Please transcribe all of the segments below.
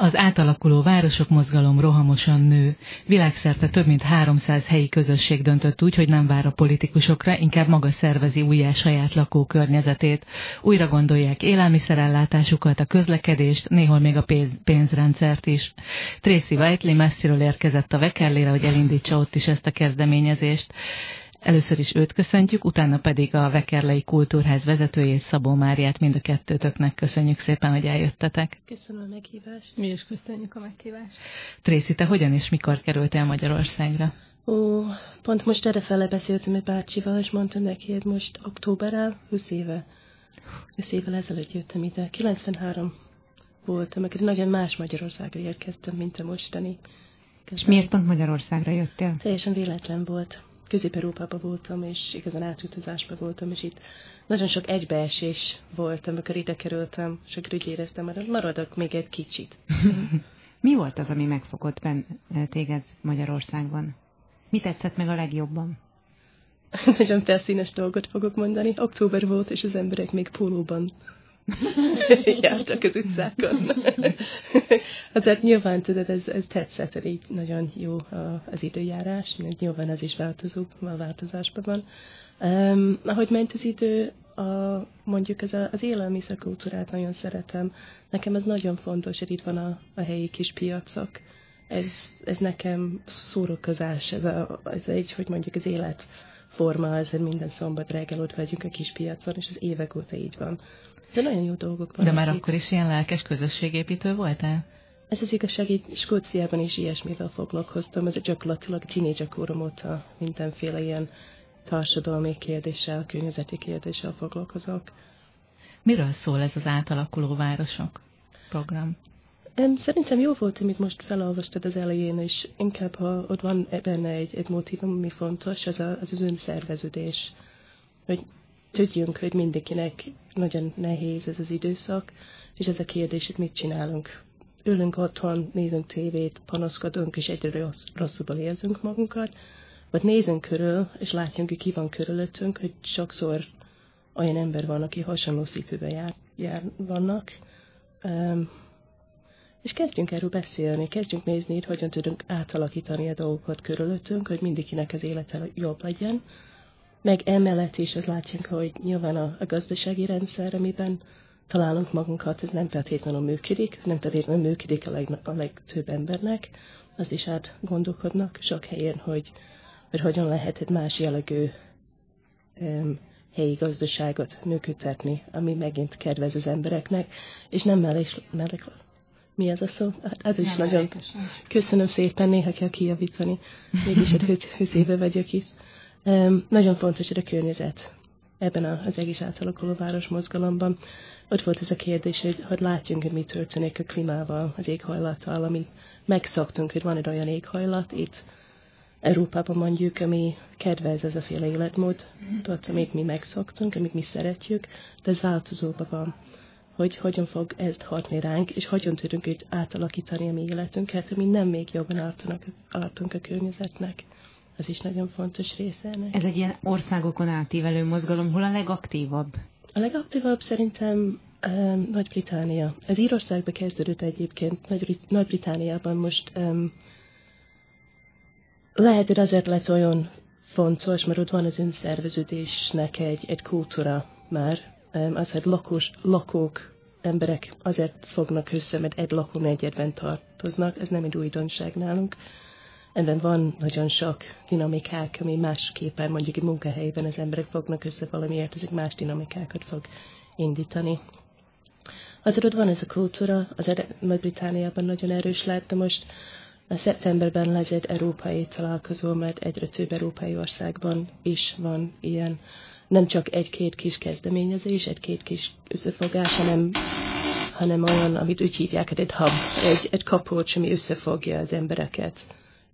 Az átalakuló városok mozgalom rohamosan nő. Világszerte több mint 300 helyi közösség döntött úgy, hogy nem vár a politikusokra, inkább maga szervezi újjá saját lakókörnyezetét. Újra gondolják élelmiszerellátásukat, a közlekedést, néhol még a pénz, pénzrendszert is. Tracy Whiteley messziről érkezett a Vekellére, hogy elindítsa ott is ezt a kezdeményezést. Először is őt köszöntjük, utána pedig a Vekerlei Kultúrház vezetőjét, Szabó Máriát, mind a kettőtöknek köszönjük szépen, hogy eljöttetek. Köszönöm a meghívást. Mi is köszönjük a meghívást. Tréci, te hogyan és mikor kerültél Magyarországra? Ó, pont most erre fele beszéltem egy bácsival, és mondtam neki, hogy most októberrel 20 éve, 20 évvel ezelőtt jöttem ide. 93 voltam, amikor nagyon más Magyarországra érkeztem, mint a mostani. És miért pont Magyarországra jöttél? Teljesen véletlen volt. Közép-Európában voltam, és igazán átutazásban voltam, és itt nagyon sok egybeesés volt, amikor ide kerültem, és úgy éreztem, hogy maradok még egy kicsit. Mi volt az, ami megfogott ben téged Magyarországban? Mi tetszett meg a legjobban? Nagyon felszínes dolgot fogok mondani. Október volt, és az emberek még pólóban jártak az utcákon. Azért nyilván tudod, ez, ez tetszett, hogy így nagyon jó az időjárás, mert nyilván ez is változó, a változásban van. Um, ahogy ment az idő, a, mondjuk ez a, az élelmiszerkultúrát nagyon szeretem. Nekem ez nagyon fontos, hogy itt van a, a helyi kis piacok. Ez, ez nekem szórakozás, ez, a, ez egy, hogy mondjuk az ez, hogy minden szombat reggel ott vagyunk a kis piacon, és az évek óta így van. De nagyon jó dolgok vannak. De már itt. akkor is ilyen lelkes közösségépítő voltál? Ez az igazság, itt Skóciában is ilyesmivel foglalkoztam, ez gyakorlatilag tínédzsakorom óta mindenféle ilyen társadalmi kérdéssel, környezeti kérdéssel foglalkozok. Miről szól ez az átalakuló városok program? Szerintem jó volt, amit most felolvastad az elején, és inkább, ha ott van benne egy, egy motivum, ami fontos, az a, az, az önszerveződés. Hogy tudjunk, hogy mindenkinek nagyon nehéz ez az időszak, és ez a kérdés, hogy mit csinálunk. Ülünk otthon, nézünk tévét, panaszkodunk, és egyre rossz, rosszul érzünk magunkat, vagy nézünk körül, és látjunk, hogy ki van körülöttünk, hogy sokszor olyan ember van, aki hasonló szívűbe jár, jár vannak. Um, és kezdjünk erről beszélni, kezdjünk nézni, hogy hogyan tudunk átalakítani a dolgokat körülöttünk, hogy mindenkinek az élete jobb legyen, meg emellett is az látjuk, hogy nyilván a, a gazdasági rendszer, amiben találunk magunkat, ez nem feltétlenül működik, nem feltétlenül működik a, leg, a legtöbb embernek, az is át gondolkodnak sok helyen, hogy, hogy hogyan lehet egy más jellegű um, helyi gazdaságot működtetni, ami megint kedvez az embereknek, és nem mellés, mellek, mi az a szó? Hát ez is nagyon... Köszönöm szépen, néha kell kijavítani. Mégis egy hőzébe vagyok itt. Um, nagyon fontos a környezet ebben az egész átalakuló város mozgalomban. Ott volt ez a kérdés, hogy, hogy látjunk, hogy mi történik a klímával, az éghajlattal, ami megszoktunk, hogy van egy olyan éghajlat itt Európában mondjuk, ami kedvez ez a féle életmód, ott, amit mi megszoktunk, amit mi szeretjük, de ez változóban van hogy hogyan fog ezt hatni ránk, és hogyan tudunk itt átalakítani a mi életünket, hogy mi nem még jobban ártanak, ártunk a környezetnek. Ez is nagyon fontos része ennek. Ez egy ilyen országokon átívelő mozgalom. Hol a legaktívabb? A legaktívabb szerintem um, Nagy-Británia. Ez Írországba kezdődött egyébként. Nagy- Nagy-Britániában most um, lehet, hogy azért lesz olyan fontos, mert ott van az önszerveződésnek egy, egy kultúra már. Az, hogy lakós, lakók, emberek azért fognak össze, mert egy lakónegyedben tartoznak. Ez nem egy újdonság nálunk Ebben van nagyon sok dinamikák, ami másképpen mondjuk egy munkahelyben az emberek fognak össze valamiért, ezek más dinamikákat fog indítani. Azért ott van ez a kultúra, az Nagy-Britániában nagyon erős lett, de most a szeptemberben lesz egy európai találkozó, mert egyre több európai országban is van ilyen, nem csak egy-két kis kezdeményezés, egy-két kis összefogás, hanem, hanem olyan, amit úgy hívják, hogy egy hub, egy, egy kapocs, ami összefogja az embereket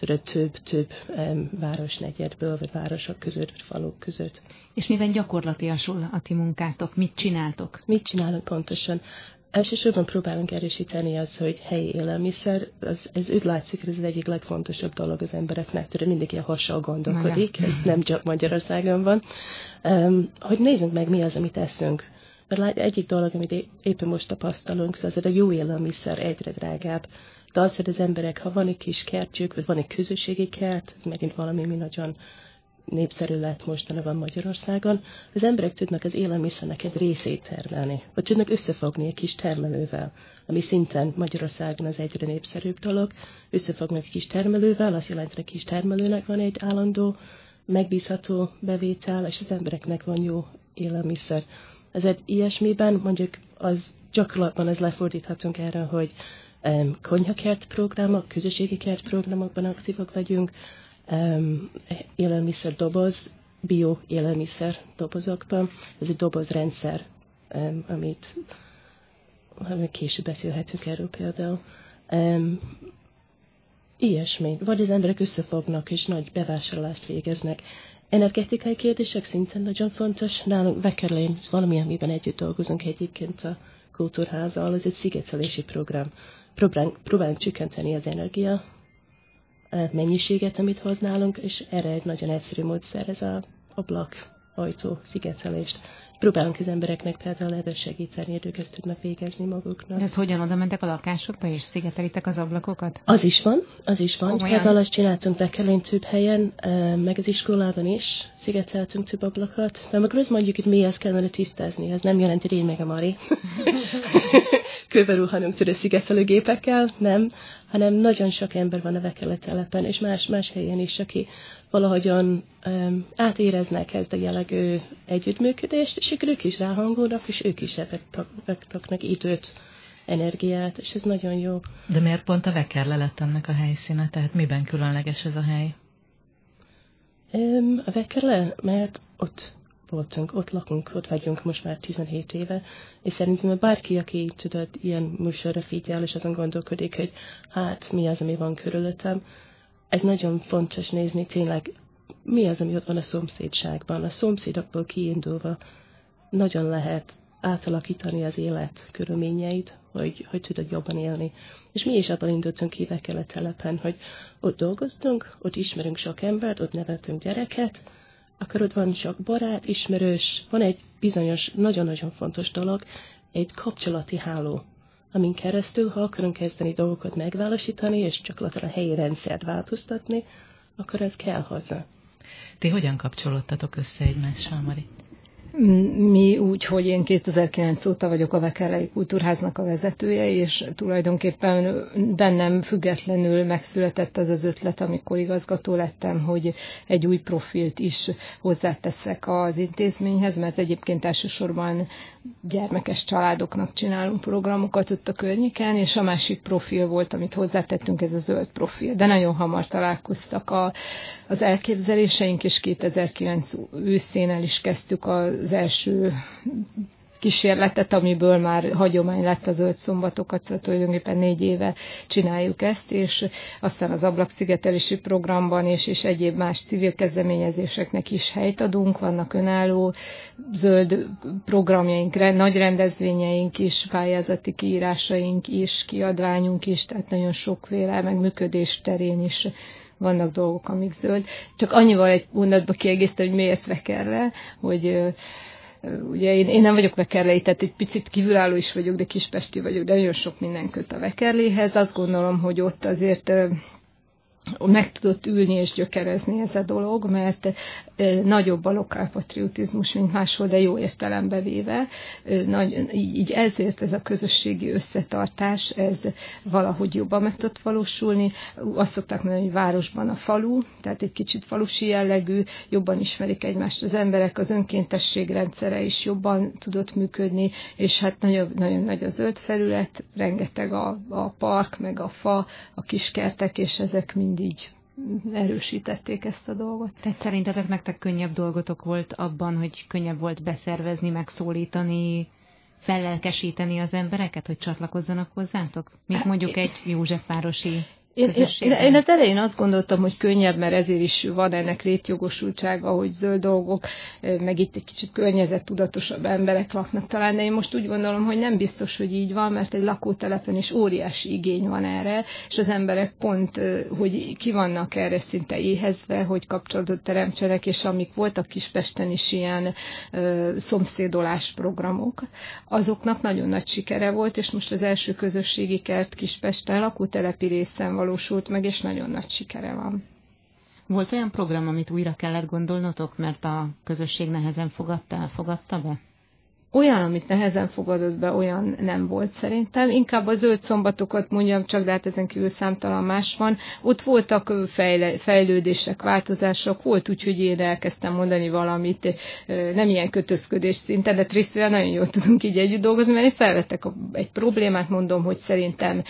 tudod, több-több um, városnegyedből, vagy városok között, vagy faluk között. És miben gyakorlatiasul a ti munkátok? Mit csináltok? Mit csinálunk pontosan? Elsősorban próbálunk erősíteni az, hogy helyi élelmiszer, az, ez úgy látszik, hogy ez az egyik legfontosabb dolog az embereknek, tudod, mindenki a hasonló gondolkodik, ez nem csak Magyarországon van, um, hogy nézzünk meg, mi az, amit eszünk. egyik dolog, amit éppen most tapasztalunk, az a jó élelmiszer egyre drágább. De az, hogy az emberek, ha van egy kis kertjük, vagy van egy közösségi kert, ez megint valami, mi nagyon népszerű lett mostanában Magyarországon, az emberek tudnak az élelmiszernek egy részét termelni, vagy tudnak összefogni egy kis termelővel, ami szinten Magyarországon az egyre népszerűbb dolog. Összefognak egy kis termelővel, azt jelenti, hogy a kis termelőnek van egy állandó, megbízható bevétel, és az embereknek van jó élelmiszer. egy ilyesmiben mondjuk az gyakorlatban ez lefordíthatunk erre, hogy um, konyhakert programok, közösségi kert programokban aktívak vagyunk, um, élelmiszer doboz, bio élelmiszer dobozokban. Ez egy dobozrendszer, um, amit, amit később beszélhetünk erről például. Um, ilyesmi. Vagy az emberek összefognak és nagy bevásárlást végeznek. Energetikai kérdések szintén nagyon fontos. Nálunk Vekerlén valamilyen miben együtt dolgozunk egyébként a kultúrházzal, ez egy szigetelési program. Próbálunk, próbálunk csökkenteni az energia mennyiséget, amit hoználunk, és erre egy nagyon egyszerű módszer ez a ablak ajtó szigetelést. Próbálunk az embereknek például ebben segíteni, ők ezt tudnak végezni maguknak. De ez hogyan oda mentek a lakásokba, és szigetelitek az ablakokat? Az is van, az is van. Komolyan? Például azt csináltunk Bekelén több helyen, meg az iskolában is szigeteltünk több ablakot. De akkor azt mondjuk, hogy mi ezt kellene tisztázni, ez nem jelenti, hogy én meg a Mari. Kőberúhanunk tőle szigetelőgépekkel, nem, hanem nagyon sok ember van a Vekele telepen, és más, más helyen is, aki valahogyan um, átéreznek ezt a jellegű együttműködést, és ők is ráhangolnak, és ők is ebbe raknak időt, energiát, és ez nagyon jó. De miért pont a Vekerle lett ennek a helyszíne? Tehát miben különleges ez a hely? Um, a Vekerle, mert ott voltunk, ott lakunk, ott vagyunk most már 17 éve, és szerintem bárki, aki tudod, ilyen műsorra figyel, és azon gondolkodik, hogy hát mi az, ami van körülöttem, ez nagyon fontos nézni tényleg, mi az, ami ott van a szomszédságban. A szomszédokból kiindulva nagyon lehet átalakítani az élet körülményeit, hogy, hogy tudod jobban élni. És mi is abban indultunk ki a telepen, hogy ott dolgoztunk, ott ismerünk sok embert, ott neveltünk gyereket, akkor ott van sok barát, ismerős, van egy bizonyos, nagyon-nagyon fontos dolog, egy kapcsolati háló, amin keresztül, ha akarunk kezdeni dolgokat megválasítani, és csak a helyi rendszert változtatni, akkor ez kell hozzá. Ti hogyan kapcsolódtatok össze egymással, Mari? Mi úgy, hogy én 2009 óta vagyok a Vekerlei Kultúrháznak a vezetője, és tulajdonképpen bennem függetlenül megszületett az az ötlet, amikor igazgató lettem, hogy egy új profilt is hozzáteszek az intézményhez, mert egyébként elsősorban gyermekes családoknak csinálunk programokat ott a környéken, és a másik profil volt, amit hozzátettünk, ez a zöld profil. De nagyon hamar találkoztak a, az elképzeléseink, és 2009 őszén el is kezdtük a első kísérletet, amiből már hagyomány lett a zöld szombatokat, szóval tulajdonképpen négy éve csináljuk ezt, és aztán az ablakszigetelési programban és, és egyéb más civil kezdeményezéseknek is helyt adunk, vannak önálló zöld programjaink, nagy rendezvényeink is, pályázati kiírásaink is, kiadványunk is, tehát nagyon sokféle, meg működés terén is vannak dolgok, amik zöld. Csak annyival egy mondatba kiegészte, hogy miért vekerle, hogy ugye én, én nem vagyok vekerlei, tehát egy picit kívülálló is vagyok, de kispesti vagyok, de nagyon sok minden köt a vekerléhez. Azt gondolom, hogy ott azért meg tudott ülni és gyökerezni ez a dolog, mert nagyobb a lokálpatriotizmus, mint máshol, de jó értelembe véve. Nagy, így ezért ez a közösségi összetartás, ez valahogy jobban meg tudott valósulni. Azt szokták mondani, hogy városban a falu, tehát egy kicsit falusi jellegű, jobban ismerik egymást az emberek, az önkéntesség rendszere is jobban tudott működni, és hát nagyon, nagyon nagy a zöld felület, rengeteg a, a park, meg a fa, a kiskertek, és ezek mind így erősítették ezt a dolgot. Tehát szerintetek nektek könnyebb dolgotok volt abban, hogy könnyebb volt beszervezni, megszólítani, fellelkesíteni az embereket, hogy csatlakozzanak hozzátok? Mint mondjuk egy Józsefvárosi én, én, én az elején azt gondoltam, hogy könnyebb, mert ezért is van ennek létjogosultsága, hogy zöld dolgok, meg itt egy kicsit környezettudatosabb emberek laknak talán, de én most úgy gondolom, hogy nem biztos, hogy így van, mert egy lakótelepen is óriási igény van erre, és az emberek pont, hogy ki vannak erre szinte éhezve, hogy kapcsolatot teremtsenek, és amik voltak Kispesten is ilyen ö, szomszédolás programok, azoknak nagyon nagy sikere volt, és most az első közösségi kert Kispesten lakótelepi részen valósult meg, és nagyon nagy sikere van. Volt olyan program, amit újra kellett gondolnotok, mert a közösség nehezen fogadta, fogadta be? olyan, amit nehezen fogadott be, olyan nem volt szerintem. Inkább a zöld szombatokat mondjam, csak de hát ezen kívül számtalan más van. Ott voltak fejle, fejlődések, változások, volt úgy, hogy én elkezdtem mondani valamit, nem ilyen kötözködés szinten, de Trisztivel nagyon jól tudunk így együtt dolgozni, mert én felvettek egy problémát, mondom, hogy szerintem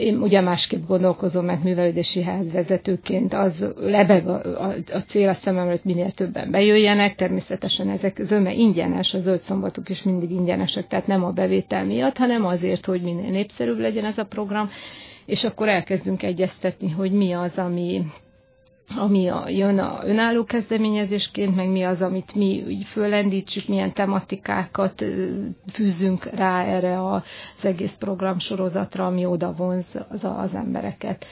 én ugye másképp gondolkozom, mert művelődési ház vezetőként az lebeg a, a, a cél a szemem előtt minél többen bejöjjenek, természetesen ezek zöme ingyenes, a zöld szombatok is mindig ingyenesek, tehát nem a bevétel miatt, hanem azért, hogy minél népszerűbb legyen ez a program, és akkor elkezdünk egyeztetni, hogy mi az, ami ami a, jön a önálló kezdeményezésként, meg mi az, amit mi úgy föllendítsük, milyen tematikákat fűzünk rá erre az egész program sorozatra, ami oda vonz az, az embereket.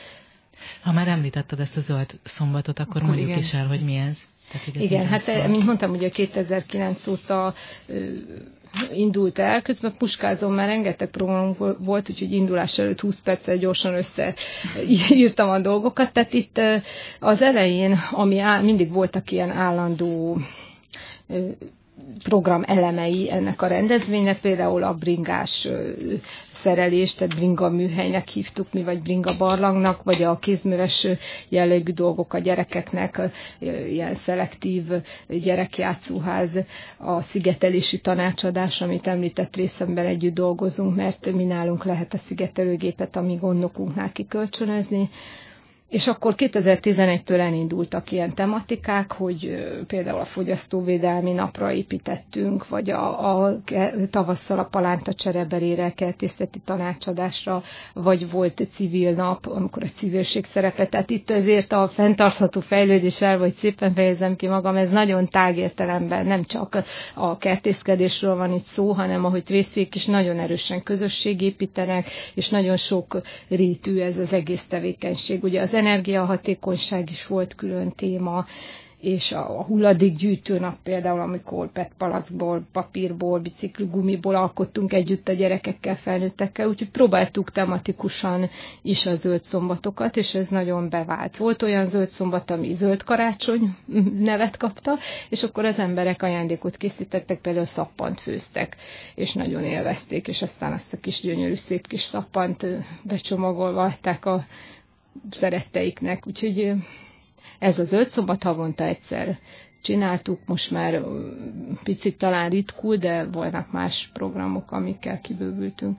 Ha már említetted ezt a zöld szombatot, akkor, akkor mondjuk igen. is el, hogy mi ez. Tehát, igen, hát szól. mint mondtam, ugye 2009 óta indult el. Közben puskázom, már rengeteg program volt, úgyhogy indulás előtt 20 perccel gyorsan összeírtam a dolgokat. Tehát itt az elején, ami áll, mindig voltak ilyen állandó program elemei ennek a rendezvénynek, például a bringás szerelést, tehát bringa műhelynek hívtuk mi, vagy bringa barlangnak, vagy a kézműves jellegű dolgok a gyerekeknek, ilyen szelektív gyerekjátszóház, a szigetelési tanácsadás, amit említett részemben együtt dolgozunk, mert mi nálunk lehet a szigetelőgépet a mi gondokunknál kikölcsönözni, és akkor 2011-től elindultak ilyen tematikák, hogy például a fogyasztóvédelmi napra építettünk, vagy a, a tavasszal a palánta csereberére kertészeti tanácsadásra, vagy volt civil nap, amikor a civilség szerepe. Tehát itt azért a fenntartható fejlődéssel, vagy szépen fejezem ki magam, ez nagyon tág értelemben nem csak a kertészkedésről van itt szó, hanem ahogy részék is nagyon erősen közösségépítenek, és nagyon sok rétű ez az egész tevékenység. Ugye az energiahatékonyság is volt külön téma, és a, a nap például, amikor petpalacból, papírból, biciklugumiból alkottunk együtt a gyerekekkel, felnőttekkel, úgyhogy próbáltuk tematikusan is a zöld szombatokat, és ez nagyon bevált. Volt olyan zöld szombat, ami zöld karácsony nevet kapta, és akkor az emberek ajándékot készítettek, például szappant főztek, és nagyon élvezték, és aztán azt a kis gyönyörű szép kis szappant becsomagolva adták a szeretteiknek, úgyhogy ez az öt szombat havonta egyszer csináltuk, most már picit talán ritkul, de volnak más programok, amikkel kibővültünk.